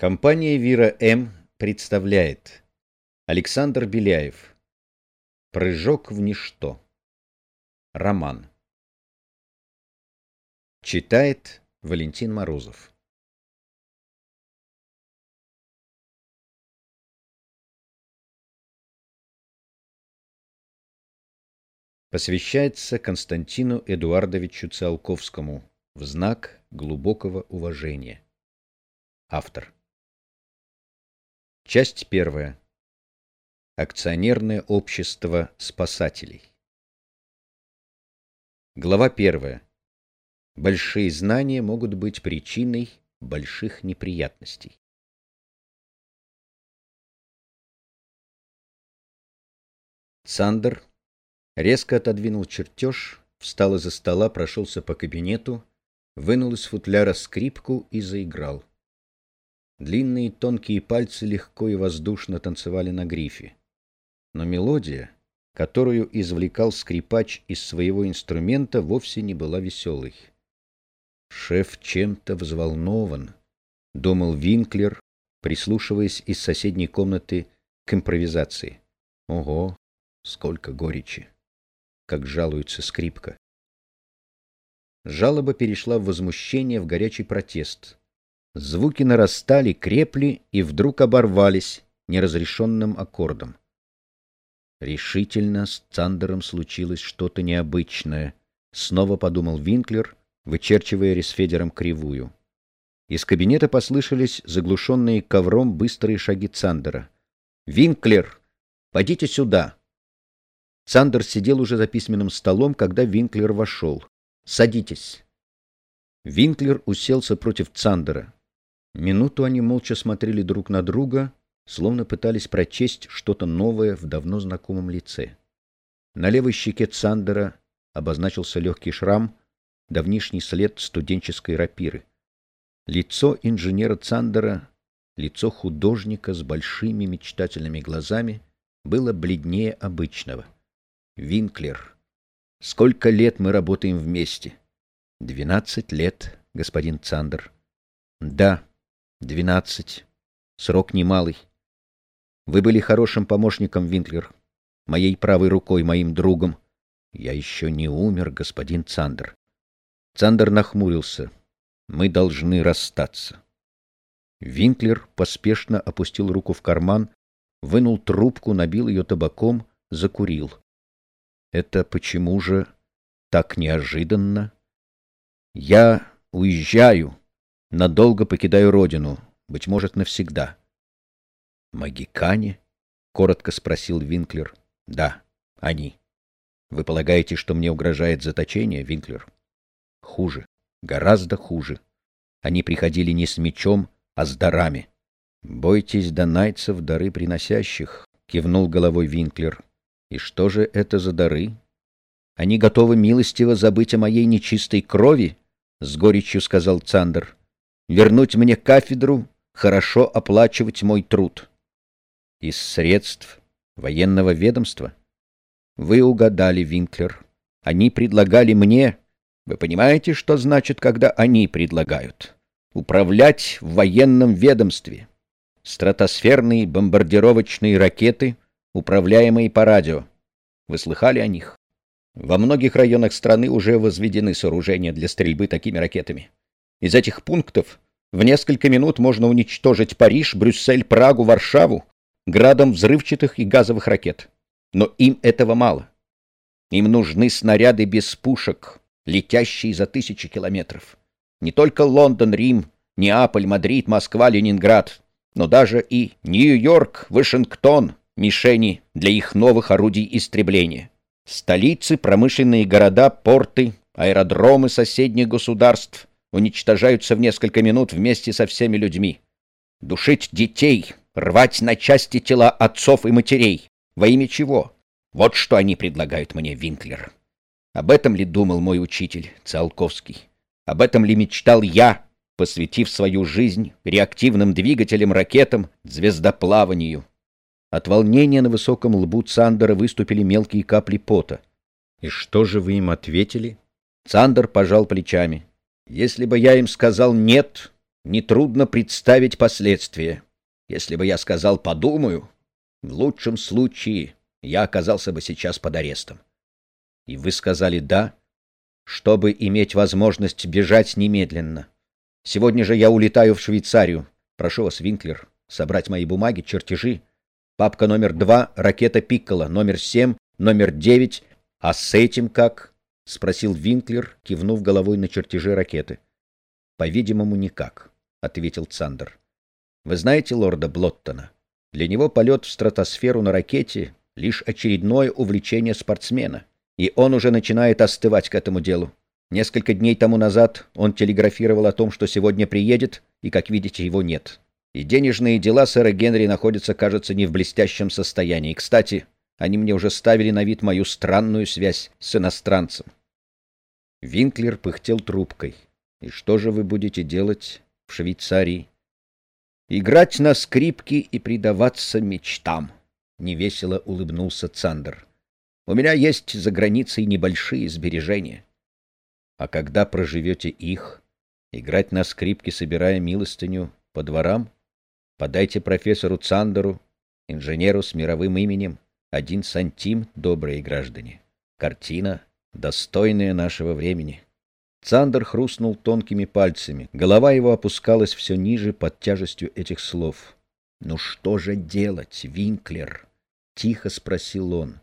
Компания «Вира М.» представляет. Александр Беляев. «Прыжок в ничто» Роман. Читает Валентин Морозов. Посвящается Константину Эдуардовичу Циолковскому в знак глубокого уважения. Автор Часть первая. Акционерное общество спасателей. Глава первая. Большие знания могут быть причиной больших неприятностей. Сандер резко отодвинул чертеж, встал из-за стола, прошелся по кабинету, вынул из футляра скрипку и заиграл. Длинные тонкие пальцы легко и воздушно танцевали на грифе. Но мелодия, которую извлекал скрипач из своего инструмента, вовсе не была веселой. «Шеф чем-то взволнован», — думал Винклер, прислушиваясь из соседней комнаты к импровизации. «Ого, сколько горечи!» Как жалуется скрипка. Жалоба перешла в возмущение, в горячий протест. Звуки нарастали, крепли и вдруг оборвались неразрешенным аккордом. Решительно с Цандером случилось что-то необычное, снова подумал Винклер, вычерчивая ресфедером кривую. Из кабинета послышались заглушенные ковром быстрые шаги Цандера. «Винклер! Пойдите сюда!» Цандер сидел уже за письменным столом, когда Винклер вошел. «Садитесь!» Винклер уселся против Цандера. Минуту они молча смотрели друг на друга, словно пытались прочесть что-то новое в давно знакомом лице. На левой щеке Цандера обозначился легкий шрам, давнишний след студенческой рапиры. Лицо инженера Цандера, лицо художника с большими мечтательными глазами, было бледнее обычного. Винклер. Сколько лет мы работаем вместе? Двенадцать лет, господин Цандер. Да, Двенадцать. Срок немалый. Вы были хорошим помощником, Винклер. Моей правой рукой, моим другом. Я еще не умер, господин Цандер. Цандер нахмурился. Мы должны расстаться. Винклер поспешно опустил руку в карман, вынул трубку, набил ее табаком, закурил. Это почему же так неожиданно? Я уезжаю, Надолго покидаю родину, быть может, навсегда. Магикане? коротко спросил Винклер. Да, они. Вы полагаете, что мне угрожает заточение, Винклер? Хуже, гораздо хуже. Они приходили не с мечом, а с дарами. Бойтесь донайцев, дары приносящих, кивнул головой Винклер. И что же это за дары? Они готовы милостиво забыть о моей нечистой крови, с горечью сказал Цандер вернуть мне кафедру, хорошо оплачивать мой труд. Из средств военного ведомства? Вы угадали, Винклер. Они предлагали мне... Вы понимаете, что значит, когда они предлагают? Управлять в военном ведомстве. Стратосферные бомбардировочные ракеты, управляемые по радио. Вы слыхали о них? Во многих районах страны уже возведены сооружения для стрельбы такими ракетами. Из этих пунктов в несколько минут можно уничтожить Париж, Брюссель, Прагу, Варшаву градом взрывчатых и газовых ракет. Но им этого мало. Им нужны снаряды без пушек, летящие за тысячи километров. Не только Лондон, Рим, Неаполь, Мадрид, Москва, Ленинград, но даже и Нью-Йорк, Вашингтон — мишени для их новых орудий истребления. Столицы, промышленные города, порты, аэродромы соседних государств уничтожаются в несколько минут вместе со всеми людьми. Душить детей, рвать на части тела отцов и матерей. Во имя чего? Вот что они предлагают мне, Винклер. Об этом ли думал мой учитель Циолковский? Об этом ли мечтал я, посвятив свою жизнь реактивным двигателям, ракетам, звездоплаванию? От волнения на высоком лбу Цандера выступили мелкие капли пота. «И что же вы им ответили?» Цандер пожал плечами. Если бы я им сказал «нет», нетрудно представить последствия. Если бы я сказал «подумаю», в лучшем случае я оказался бы сейчас под арестом. И вы сказали «да», чтобы иметь возможность бежать немедленно. Сегодня же я улетаю в Швейцарию. Прошу вас, Винклер, собрать мои бумаги, чертежи. Папка номер два, ракета Пиккола, номер семь, номер девять. А с этим как? — спросил Винклер, кивнув головой на чертежи ракеты. — По-видимому, никак, — ответил Цандер. — Вы знаете лорда Блоттона? Для него полет в стратосферу на ракете — лишь очередное увлечение спортсмена, и он уже начинает остывать к этому делу. Несколько дней тому назад он телеграфировал о том, что сегодня приедет, и, как видите, его нет. И денежные дела сэра Генри находятся, кажется, не в блестящем состоянии. Кстати, они мне уже ставили на вид мою странную связь с иностранцем. Винклер пыхтел трубкой. «И что же вы будете делать в Швейцарии?» «Играть на скрипке и предаваться мечтам», — невесело улыбнулся Цандер. «У меня есть за границей небольшие сбережения». А когда проживете их, играть на скрипке, собирая милостыню по дворам, подайте профессору Цандеру, инженеру с мировым именем, один сантим, добрые граждане. Картина, достойная нашего времени. Цандер хрустнул тонкими пальцами. Голова его опускалась все ниже под тяжестью этих слов. «Ну что же делать, Винклер?» — тихо спросил он.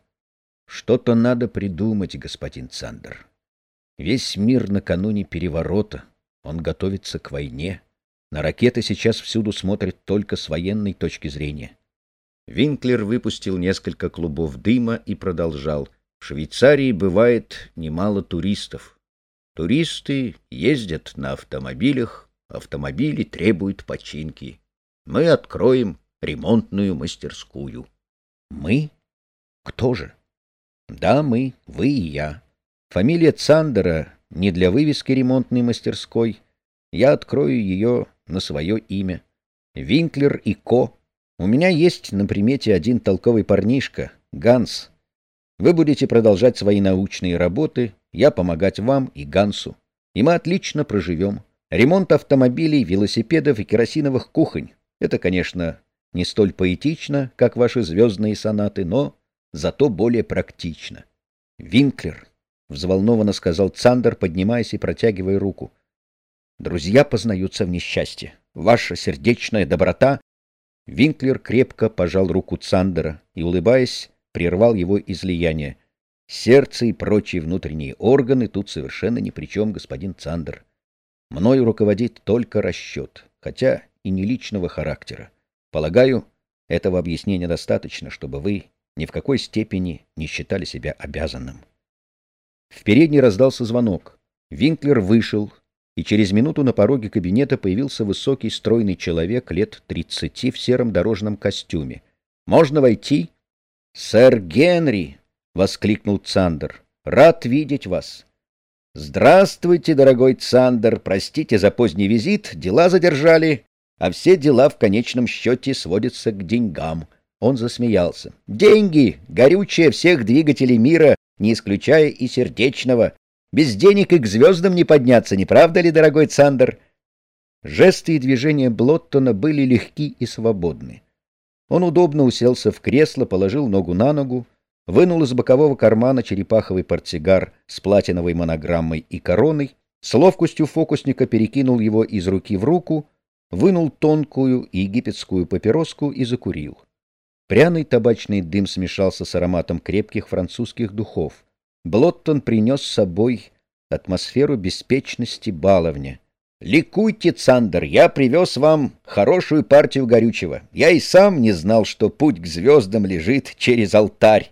«Что-то надо придумать, господин Цандер. Весь мир накануне переворота. Он готовится к войне. На ракеты сейчас всюду смотрят только с военной точки зрения. Винклер выпустил несколько клубов дыма и продолжал. В Швейцарии бывает немало туристов. Туристы ездят на автомобилях, автомобили требуют починки. Мы откроем ремонтную мастерскую. Мы? Кто же? Да, мы, вы и я. Фамилия Цандера не для вывески ремонтной мастерской. Я открою ее на свое имя. Винклер и Ко. У меня есть на примете один толковый парнишка, Ганс. Вы будете продолжать свои научные работы, я помогать вам и Гансу. И мы отлично проживем. Ремонт автомобилей, велосипедов и керосиновых кухонь. Это, конечно, не столь поэтично, как ваши звездные сонаты, но зато более практично. Винклер — взволнованно сказал Цандер, поднимаясь и протягивая руку. «Друзья познаются в несчастье. Ваша сердечная доброта...» Винклер крепко пожал руку Цандера и, улыбаясь, прервал его излияние. «Сердце и прочие внутренние органы тут совершенно ни при чем, господин Цандер. Мною руководит только расчет, хотя и не личного характера. Полагаю, этого объяснения достаточно, чтобы вы ни в какой степени не считали себя обязанным». В передней раздался звонок. Винклер вышел, и через минуту на пороге кабинета появился высокий стройный человек лет тридцати в сером дорожном костюме. «Можно войти?» «Сэр Генри!» — воскликнул Цандер. «Рад видеть вас!» «Здравствуйте, дорогой Цандер! Простите за поздний визит, дела задержали, а все дела в конечном счете сводятся к деньгам». Он засмеялся. «Деньги! Горючее всех двигателей мира не исключая и сердечного. Без денег и к звездам не подняться, не правда ли, дорогой Цандер? Жесты и движения Блоттона были легки и свободны. Он удобно уселся в кресло, положил ногу на ногу, вынул из бокового кармана черепаховый портсигар с платиновой монограммой и короной, с ловкостью фокусника перекинул его из руки в руку, вынул тонкую египетскую папироску и закурил. Пряный табачный дым смешался с ароматом крепких французских духов. Блоттон принес с собой атмосферу беспечности баловня. «Ликуйте, Цандер, я привез вам хорошую партию горючего. Я и сам не знал, что путь к звездам лежит через алтарь».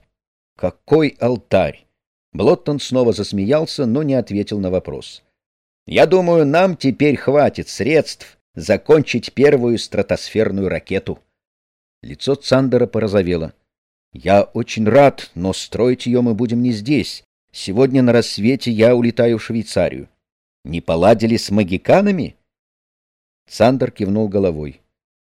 «Какой алтарь?» Блоттон снова засмеялся, но не ответил на вопрос. «Я думаю, нам теперь хватит средств закончить первую стратосферную ракету». Лицо Цандера порозовело. «Я очень рад, но строить ее мы будем не здесь. Сегодня на рассвете я улетаю в Швейцарию. Не поладили с магиканами?» Цандер кивнул головой.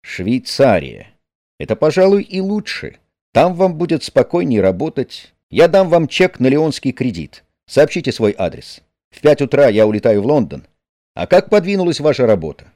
«Швейцария. Это, пожалуй, и лучше. Там вам будет спокойнее работать. Я дам вам чек на леонский кредит. Сообщите свой адрес. В пять утра я улетаю в Лондон. А как подвинулась ваша работа?